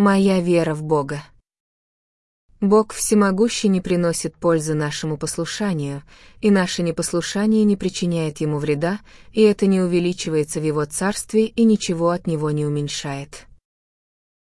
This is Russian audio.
Моя вера в Бога. Бог всемогущий не приносит пользы нашему послушанию, и наше непослушание не причиняет ему вреда, и это не увеличивается в его царстве и ничего от него не уменьшает.